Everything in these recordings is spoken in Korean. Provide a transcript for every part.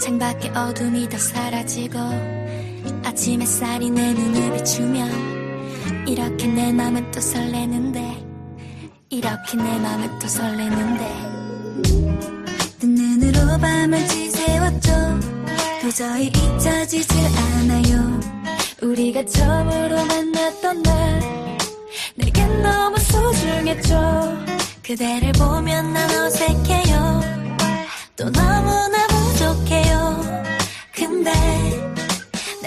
창밖에 어둠이 더 사라지고 아침 햇살이 내 눈을 비추면 이렇게 내 맘은 또 설레는데 이렇게 내 맘은 또 설레는데. 뜬 눈으로 밤을 지새웠죠. 도저히 잊혀지질 않아요. 우리가 처음으로 만났던 날 내겐 너무 소중했죠. 그대를 보면 난 어색해요. 또 너무나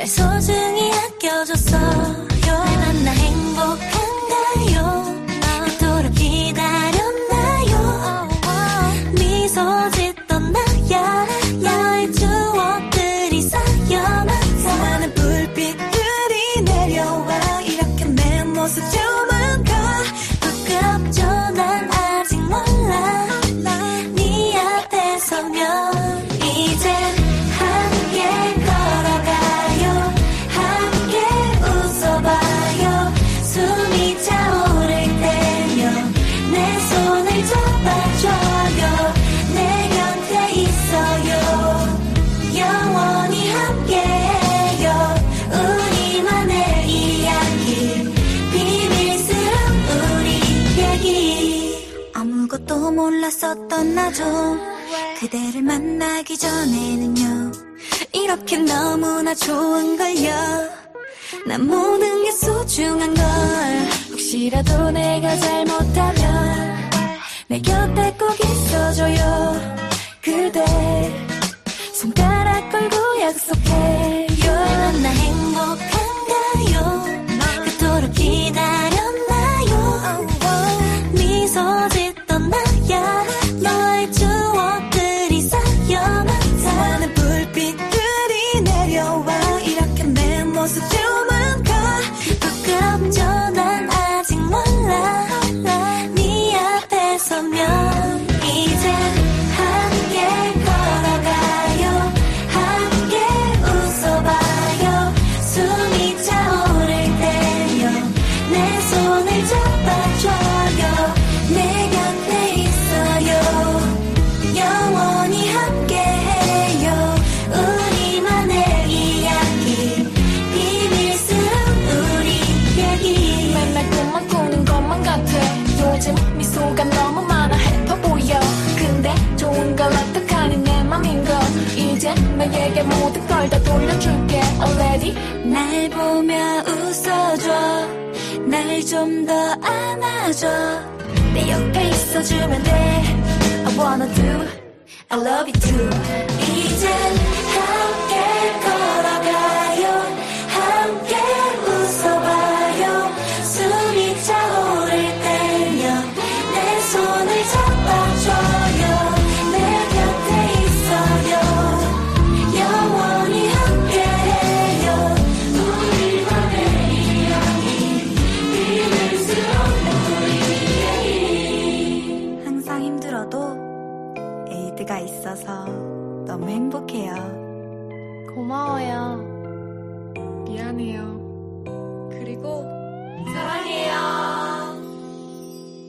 날 소중히 아껴줬어 몰랐었던 나죠 그대를 만나기 전에는요. 이렇게 너무나 좋은걸요. 난 모든 게 소중한 걸. 혹시라도 내가 잘못하면 내 곁에 꼭 있어줘요. 그대 손가락 걸고 약속해 요즘 미소가 너무 많아 해퍼 보여. 근데 좋은 걸 어떡하니 내 맘인 걸 이제 너에게 모든 걸 다 돌려줄게. Already 날 보며 웃어줘. 날 좀 더 안아줘. 내 옆에 있어주면 돼. I wanna do I love you too. 이젠 있어서 너무 행복해요. 고마워요. 미안해요. 그리고